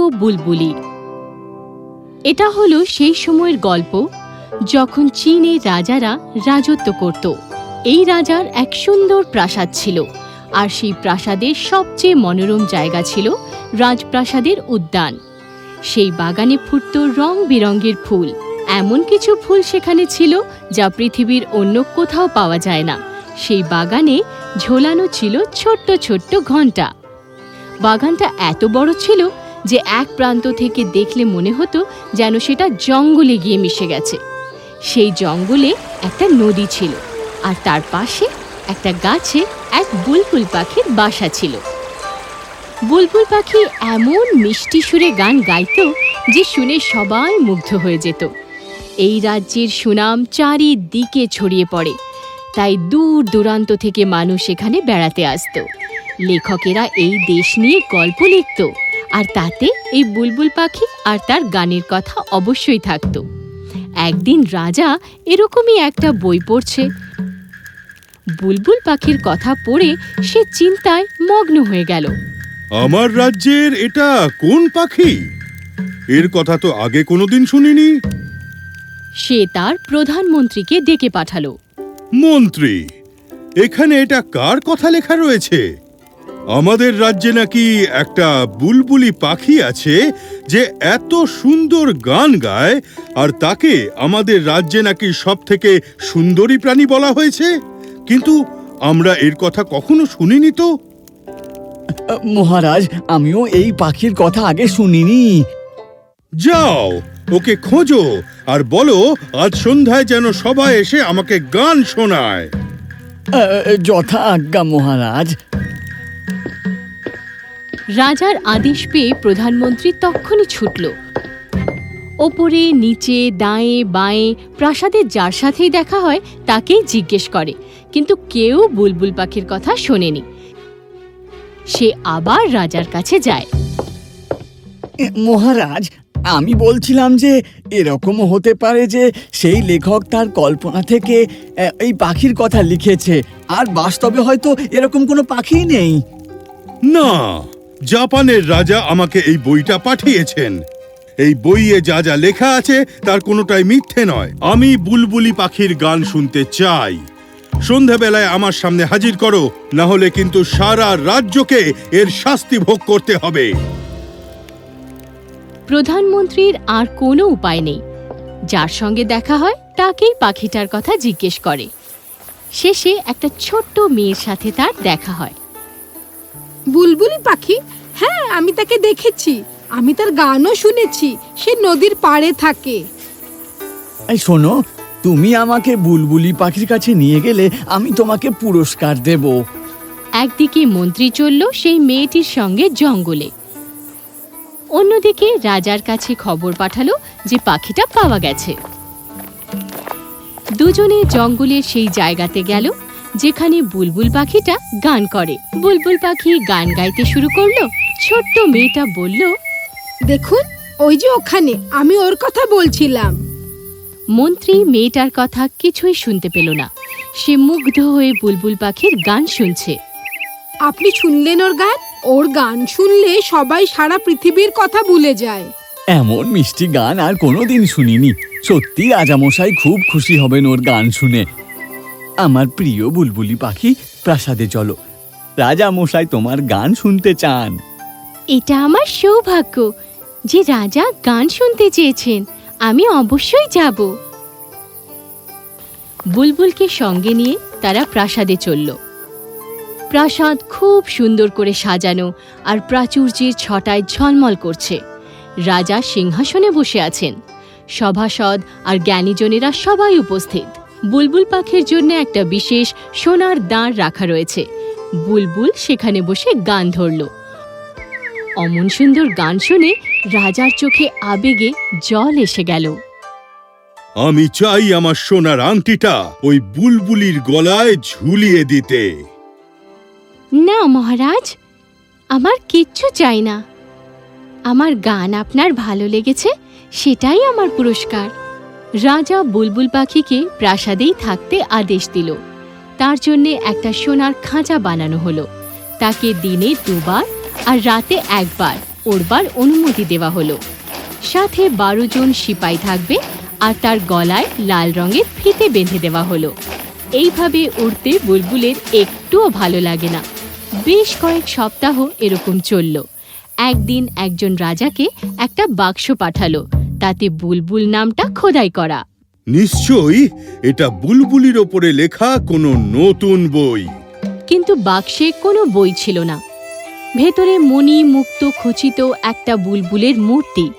ও বুলবুলি। এটা হলো সেই সময়ের গল্প যখন চীনে রাজারা রাজত্ব করত। এই রাজার এক সুন্দর প্রাসাদ ছিল আর সেই প্রাসাদের সবচেয়ে মনোরম জায়গা ছিল রাজপ্রাসাদের উদ্যান। সেই বাগানে ফুটত রং বেরঙের ফুল। এমন কিছু ফুল সেখানে ছিল যা পৃথিবীর অন্য কোথাও পাওয়া যায় না। সেই বাগানে ঝোলানো ছিল ছোট্ট ছোট্ট ঘণ্টা বাগানটা এত বড় ছিল যে এক প্রান্ত থেকে দেখলে মনে হতো যেন সেটা জঙ্গলে গিয়ে মিশে গেছে। সেই জঙ্গলে একটা নদী ছিল আর তার পাশে একটা গাছে এক বুলবুল পাখির বাসা ছিল। বুলবুল পাখি এমন মিষ্টি সুরে গান গাইতো যে শুনে সবাই মুগ্ধ হয়ে যেত। এই রাজ্যের সুনাম চারিদিকে ছড়িয়ে পড়ে, তাই দূর দূরান্ত থেকে মানুষ এখানে বেড়াতে আসতো। লেখকেরা এই দেশ নিয়ে গল্প লিখত। আর তাতে এই বুলবুল পাখি আর তার গানের কথা অবশ্যই থাকত। একদিন রাজা এরকমই একটা বই পড়ছে। বুলবুল পাখির কথা পড়ে সে চিন্তায় মগ্ন হয়ে গেল। আমার রাজ্যের এটা কোন পাখি? এর কথা তো আগে কোনোদিন শুনিনি। সে তার প্রধানমন্ত্রীকে ডেকে পাঠালো। মন্ত্রী এখানে এটা কার কথা লেখা রয়েছে? আমাদের রাজ্যে নাকি একটা বুলবুলি পাখি আছে যে এত সুন্দর গান গায় আর তাকে আমাদের রাজ্যে নাকি সব থেকে সুন্দরী প্রাণী বলা হয়েছে? কিন্তু আমরা এর কথা কখনো শুনিনি তো। মহারাজ আমিও এই পাখির কথা আগে শুনিনি। যাও ওকে খোঁজো আর বলো আজ সন্ধ্যায় যেন সবাই এসে আমাকে গান শোনায়। যথা আজ্ঞা মহারাজ। রাজার আদেশ পেয়ে প্রধানমন্ত্রী তক্ষুনি ছুটল। ওপরে নিচে দায়ে বাঁয়ে প্রাসাদের যার সাথেই দেখা হয় তাকেই জিজ্ঞেস করে কিন্তু কেউ বুলবুল পাখির কথা শোনেনি। সে আবার রাজার কাছে যায়। মহারাজ আমি বলছিলাম যে এরকমও হতে পারে যে সেই লেখক তার কল্পনা থেকে এই পাখির কথা লিখেছে আর বাস্তবে হয়তো এরকম কোনো পাখিই নেই। না জাপানের রাজা আমাকে এই বইটা পাঠিয়েছেন। এই বইয়ে যা যা লেখা আছে তার কোনোটাই মিথ্যে নয়। আমি বুলবুলি পাখির গান শুনতে চাই। সন্ধ্যাবেলায় আমার সামনে হাজির করো না হলে কিন্তু সারা রাজ্যকে এর শাস্তি ভোগ করতে হবে। প্রধানমন্ত্রীর আর কোনো উপায় নেই। যার সঙ্গে দেখা হয়, তাকেই পাখিটার কথা জিজ্ঞেস করে। শেষে একটা ছোট্ট মেয়ের সাথে তার দেখা হয়। বুলবুলি পাখি? হ্যাঁ আমি তাকে দেখেছি। আমি তার গানও শুনেছি। সে নদীর পাড়ে থাকে। এই শোনো তুমি আমাকে বুলবুলি পাখির কাছে নিয়ে গেলে আমি তোমাকে পুরস্কার দেব। একদিকে মন্ত্রী চলল সেই মেয়েটির সঙ্গে জঙ্গলে। অন্যদিকে রাজার কাছে খবর পাঠালো যে পাখিটা পাওয়া গেছে। দুজনে জঙ্গলের সেই জায়গাতে গেল। যেখানে বুলবুল পাখিটা গান করে। বুলবুল পাখি গান গাইতে শুরু করল ছোট্ট মেয়েটা বলল দেখুন ওই যে ওখানে আমি ওর কথা বলছিলাম। মন্ত্রী মেয়েটার কথা কিছুই শুনতে পেল না। সে মুগ্ধ হয়ে বুলবুল পাখির গান শুনছে। আপনি শুনলেন ওর গান? ওর গান শুনলে সবাই সারা পৃথিবীর কথা ভুলে যায়। এমন মিষ্টি গান আর কোনোদিন শুনিনি। সত্যি রাজামশাই খুব খুশি হবেন ওর গান শুনে। আমার প্রিয় বুলবুলি পাখি প্রাসাদে চলো। রাজা মশাই তোমার গান শুনতে চান। এটা আমার সৌভাগ্য যে রাজা গান শুনতে চেয়েছেন। আমি অবশ্যই যাব। বুলবুলকে সঙ্গে নিয়ে তারা প্রাসাদে চলল। প্রাসাদ খুব সুন্দর করে সাজানো আর প্রাচুর্যের ছটায় ঝলমল করছে। রাজা সিংহাসনে বসে আছেন। সভাসদ আর জ্ঞানীজনেরা সবাই উপস্থিত। বুলবুল পাখির জন্য একটা বিশেষ সোনার দাঁড় রাখা রয়েছে। বুলবুল সেখানে বসে গান ধরল। অমন সুন্দর গান শুনে রাজার চোখে আবেগে জল এসে গেল। আমি চাই আমার সোনার আংটিটা ওই বুলবুলির গলায় ঝুলিয়ে দিতে। না মহারাজ আমার কিচ্ছু চাই না। আমার গান আপনার ভালো লেগেছে সেটাই আমার পুরস্কার। রাজা বুলবুল পাখিকে প্রাসাদেই থাকতে আদেশ দিল। তার জন্যে একটা সোনার খাঁচা বানানো হলো। তাকে দিনে দুবার আর রাতে একবার ওড়বার অনুমতি দেওয়া হলো। সাথে বারো জন সিপাই থাকবে আর তার গলায় লাল রঙের ফিতে বেঁধে দেওয়া হলো। এইভাবে উড়তে বুলবুলের একটুও ভালো লাগে না। বেশ কয়েক সপ্তাহ এরকম চলল। একদিন একজন রাজাকে একটা বাক্স পাঠালো। তাতে বুলবুল নামটা খোদাই করা। নিশ্চয়ই এটা বুলবুলির ওপরে লেখা কোনো নতুন বই। কিন্তু বাক্সে কোনো বই ছিল না। ভেতরে মণি মুক্ত খচিত একটা বুলবুলের মূর্তি।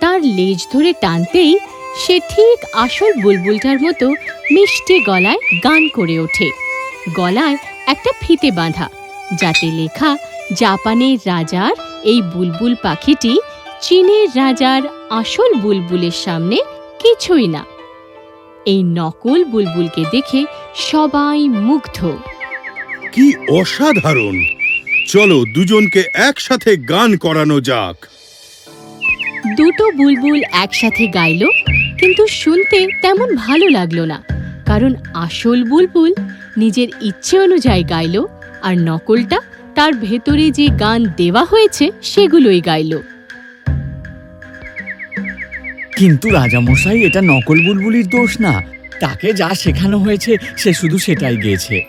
তার লেজ ধরে টানতেই সে ঠিক আসল বুলবুলটার মতো মিষ্টি গলায় গান করে ওঠে। গলায় একটা ফিতে বাঁধা যাতে লেখা জাপানের রাজার এই বুলবুল পাখিটি চীনের রাজার আসল বুলবুলের সামনে কিছুই না। এই নকল বুলবুলকে দেখে সবাই মুগ্ধ। কি অসাধারণ! চলো দুজনকে একসাথে গান করানো যাক। দুটো বুলবুল একসাথে গাইল কিন্তু শুনতে তেমন ভালো লাগল না কারণ আসল বুলবুল নিজের ইচ্ছে অনুযায়ী গাইল আর নকলটা তার ভেতরে যে গান দেওয়া হয়েছে সেগুলোই গাইল। কিন্তু রাজামশাই, এটা নকল বুলবুলির দোষ না। তাকে যা শেখানো হয়েছে, সে শুধু সেটাই গেয়েছে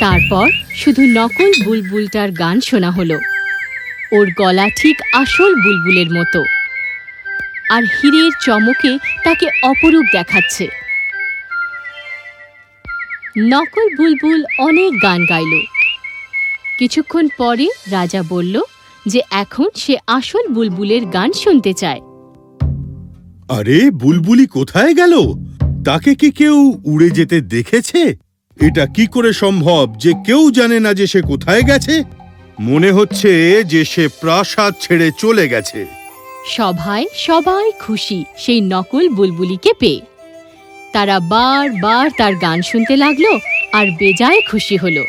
তারপর শুধু নকল বুলবুলটার গান শোনা হলো। ওর গলা ঠিক আসল বুলবুলের মতো। আর হীরের চমকে তাকে অপরূপ দেখাচ্ছে। নকল বুলবুল অনেক গান গাইল। কিছুক্ষণ পরে রাজা বলল যে এখন সে আসল বুলবুলের গান শুনতে চায়। আরে বুলবুলি কোথায় গেল? তাকে কি কেউ উড়ে যেতে দেখেছে? এটা কি করে সম্ভব যে কেউ জানে না যে সে কোথায় গেছে? মনে হচ্ছে যে সে প্রাসাদ ছেড়ে চলে গেছে। সভায় সবাই খুশি সেই নকল বুলবুলিকে পেয়ে। তারা বারবার তার গান শুনতে লাগল আর বেজায় খুশি হলো।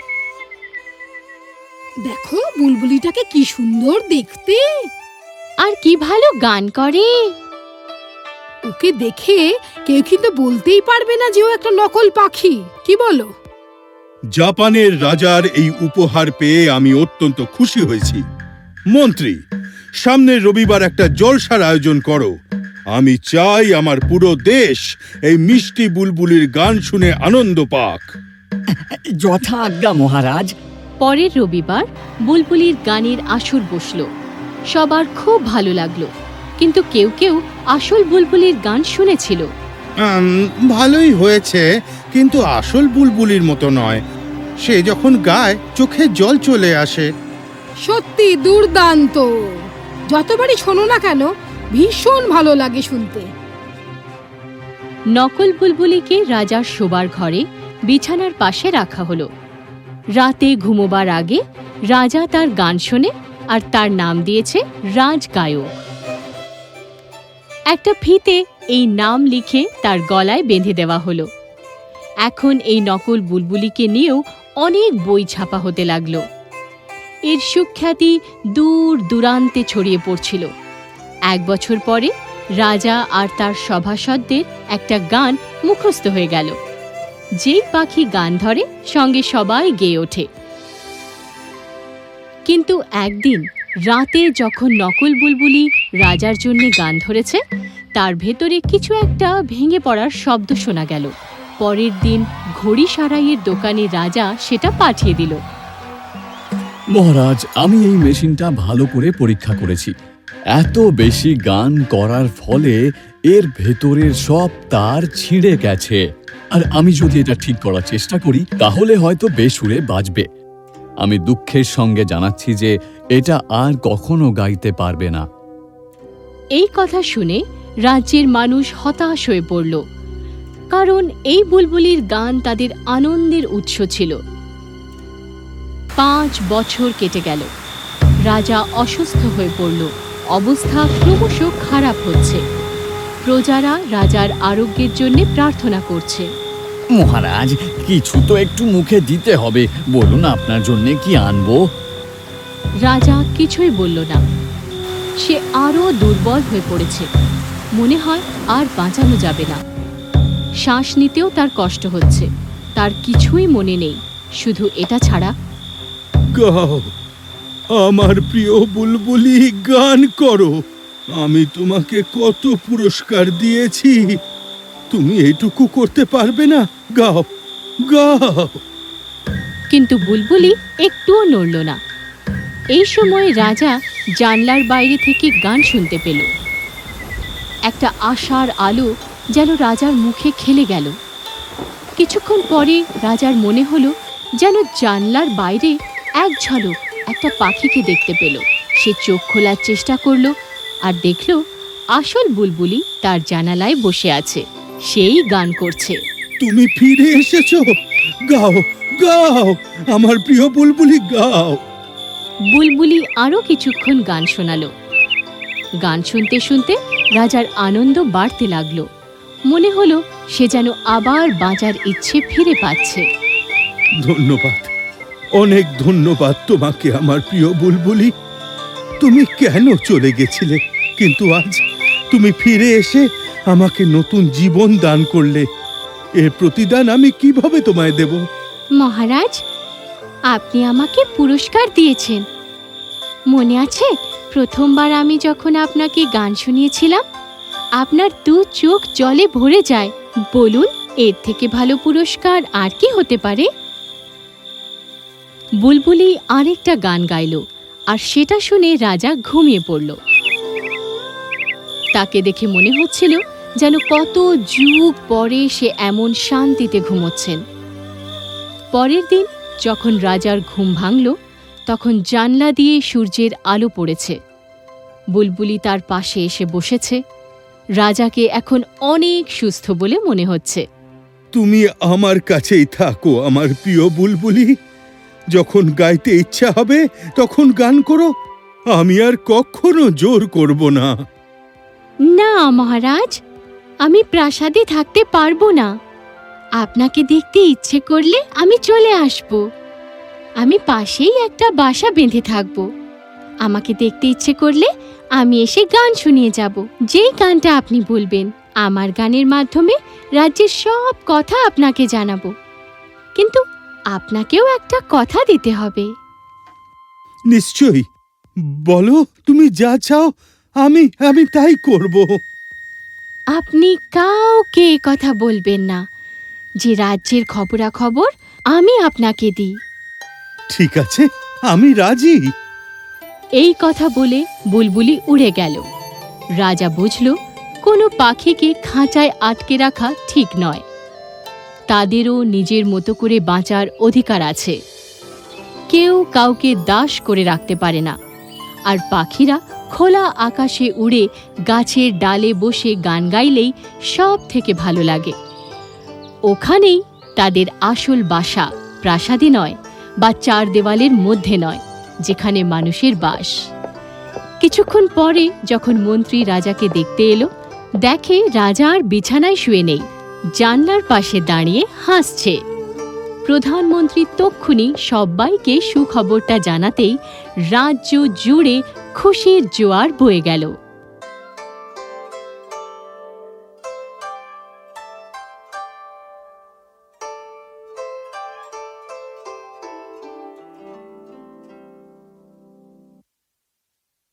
দেখো বুলবুলিটাকে কি সুন্দর দেখতে। আর কি ভালো গান করে। ওকে দেখে কেউ কিন্তু বলতেই পারবে না যে ও একটা নকল পাখি। কি বলো? জাপানের রাজার এই উপহার পেয়ে আমি অত্যন্ত খুশি হয়েছি। মন্ত্রী সামনের রবিবার একটা জলসার আয়োজন করো। আমি চাই আমার পুরো দেশ এই মিষ্টি বুলবুলির গান শুনে আনন্দ পাক। যথা আজ্ঞা মহারাজ। পরের রবিবার বুলবুলির গানের আসর বসল। সবার খুব ভালো লাগল। কিন্তু কেউ কেউ আসল বুলবুলির গান শুনেছিল। ভালোই হয়েছে কিন্তু আসল বুলবুলির মতো নয়। সে যখন গায় চোখে জল চলে আসে। সত্যি দুর্দান্ত। যতবারই শোনো না কেন ভীষণ ভালো লাগে শুনতে। নকল বুলবুলিকে রাজার শোবার ঘরে বিছানার পাশে রাখা হলো। রাতে ঘুমোবার আগে রাজা তার গান শোনে আর তার নাম দিয়েছে রাজগায়ক একটা ফিতে এই নাম লিখে তার গলায় বেঁধে দেওয়া হলো। এখন এই নকল বুলবুলিকে নিয়েও অনেক বই ছাপা হতে লাগল। এর সুখ্যাতি দূর দূরান্তে ছড়িয়ে পড়ছিল। এক বছর পরে রাজা আর তার সভাসদদের একটা গান মুখস্থ হয়ে গেল। যেই পাখি গান ধরে সঙ্গে সবাই গেয়ে ওঠে। কিন্তু একদিন রাতে যখন নকল বুলবুলি রাজার জন্য গান ধরেছে, তার ভেতরে কিছু একটা ভেঙে পড়ার শব্দ শোনা গেল। পরের দিন ঘড়ি সারাইয়ের দোকানে রাজা সেটা পাঠিয়ে দিল। মহারাজ, আমি এই মেশিনটা ভালো করে পরীক্ষা করেছি। এত বেশি গান করার ফলে এর ভেতরের সব তার ছিঁড়ে গেছে। আর আমি যদি এটা ঠিক করার চেষ্টা করি, তাহলে হয়তো বেসুরে বাজবে। আমি দুঃখের সঙ্গে জানাচ্ছি যে এটা আর কখনো গাইতে পারবে না। এই কথা শুনে রাজ্যের মানুষ হতাশ হয়ে পড়ল। কারণ এই বুলবুলির গান তাদের আনন্দের উৎস ছিল। পাঁচ বছর কেটে গেল। রাজা অসুস্থ হয়ে পড়ল। অবস্থা ক্রমশ খারাপ হচ্ছে। প্রজারা রাজার আরোগ্যের জন্য প্রার্থনা করছে। মহারাজ কিছু তো একটু মুখে দিতে হবে। বলুন আপনার জন্য কি আনব? রাজা কিছুই বলল না। সে আরও দুর্বল হয়ে পড়েছে। মনে হয় আর বাঁচানো যাবে না। শ্বাস নিতেও তার কষ্ট হচ্ছে। তার কিছুই মনে নেই। শুধু এটা ছাড়া। গাও আমার প্রিয় বুলবুলি গান করো। আমি তোমাকে কত পুরস্কার দিয়েছি। তুমি এইটুকু করতে পারবে না। গাও গাও। কিন্তু বুলবুলি একটুও নড়ল না। এই সময় রাজা জানলার বাইরে থেকে গান শুনতে পেল। একটা আশার আলো যেন রাজার মুখে খেলে গেল। কিছুক্ষণ পরে রাজার মনে হলো যেন জানলার বাইরে এক ঝলক একটা পাখিকে দেখতে পেল। সে চোখ খোলার চেষ্টা করল আর দেখল আসল বুলবুলি তার জানালায় বসে আছে। সেই গান করছে। তুমি ফিরে এসেছ। গাও গাও, আমার প্রিয় বুলবুলি, গাও। বুলবুলি আরও কিছুক্ষণ গান শোনালো। গান শুনতে শুনতে রাজার আনন্দ বাড়তে লাগল। মনে হলো সে যেন আবার বাঁচার ইচ্ছে ফিরে পাচ্ছে। ধন্যবাদ। অনেক ধন্যবাদ তোমাকে আমার প্রিয় বুলবুলি। তুমি কেন চলে গেছিলে? কিন্তু আজ তুমি ফিরে এসে আমাকে নতুন জীবন দান করলে। এর প্রতিদান আমি কীভাবে তোমায় দেব? মহারাজ আপনি আমাকে পুরস্কার দিয়েছেন। মনে আছে, প্রথমবার আমি যখন আপনাকে গান শুনিয়েছিলাম, আপনার দু চোখ জলে ভরে যায়। বলুন, এর থেকে ভালো পুরস্কার আর কি হতে পারে? বুলবুলি আরেকটা গান গাইল, আর সেটা শুনে রাজা ঘুমিয়ে পড়ল। তাকে দেখে মনে হচ্ছিল যেন কত যুগ পরে সে এমন শান্তিতে ঘুমোচ্ছেন। পরের দিন যখন রাজার ঘুম ভাঙল তখন জানলা দিয়ে সূর্যের আলো পড়েছে। বুলবুলি তার পাশে এসে বসেছে। রাজাকে এখন অনেক সুস্থ বলে মনে হচ্ছে। তুমি আমার কাছেই থাকো আমার প্রিয় বুলবুলি। যখন গাইতে ইচ্ছা হবে তখন গান করো। আমি আর কখনো জোর করব না। না মহারাজ। আমি প্রাসাদে থাকতে পারব না। আপনাকে দেখতে ইচ্ছে করলে আমি চলে আসব। আমি পাশেই একটা বাসা বেঁধে থাকব। আমাকে দেখতে ইচ্ছে করলে আমি এসে গান শুনিয়ে যাব। যেই গানটা আপনি বলবেন আমার গানের মাধ্যমে রাজ্যের সব কথা আপনাকে জানাব। কিন্তু আপনাকেও একটা কথা দিতে হবে। নিশ্চয়ই। বলো তুমি যা চাও আমি আমি তাই করব। আপনি কাউকে এ কথা বলবেন না। যে রাজ্যের খবরাখবর আমি আপনাকে দিই। ঠিক আছে আমি রাজি। এই কথা বলে বুলবুলি উড়ে গেল। রাজা বুঝল কোনো পাখিকে খাঁচায় আটকে রাখা ঠিক নয়। তাদেরও নিজের মতো করে বাঁচার অধিকার আছে। কেউ কাউকে দাস করে রাখতে পারে না। আর পাখিরা খোলা আকাশে উড়ে গাছের ডালে বসে গান গাইলেই সব থেকে ভালো লাগে। ওখানেই তাদের আসল বাসা প্রাসাদে নয়, বা চার দেওয়ালের মধ্যে নয়, যেখানে মানুষের বাস। কিছুক্ষণ পরে যখন মন্ত্রী রাজাকে দেখতে এলো, দেখে রাজা আর বিছানায় শুয়ে নেই, জানলার পাশে দাঁড়িয়ে হাসছে। প্রধানমন্ত্রী তক্ষুনি সবাইকে সুখবরটা জানাতেই রাজ্য জুড়ে খুশির জোয়ার বয়ে গেল।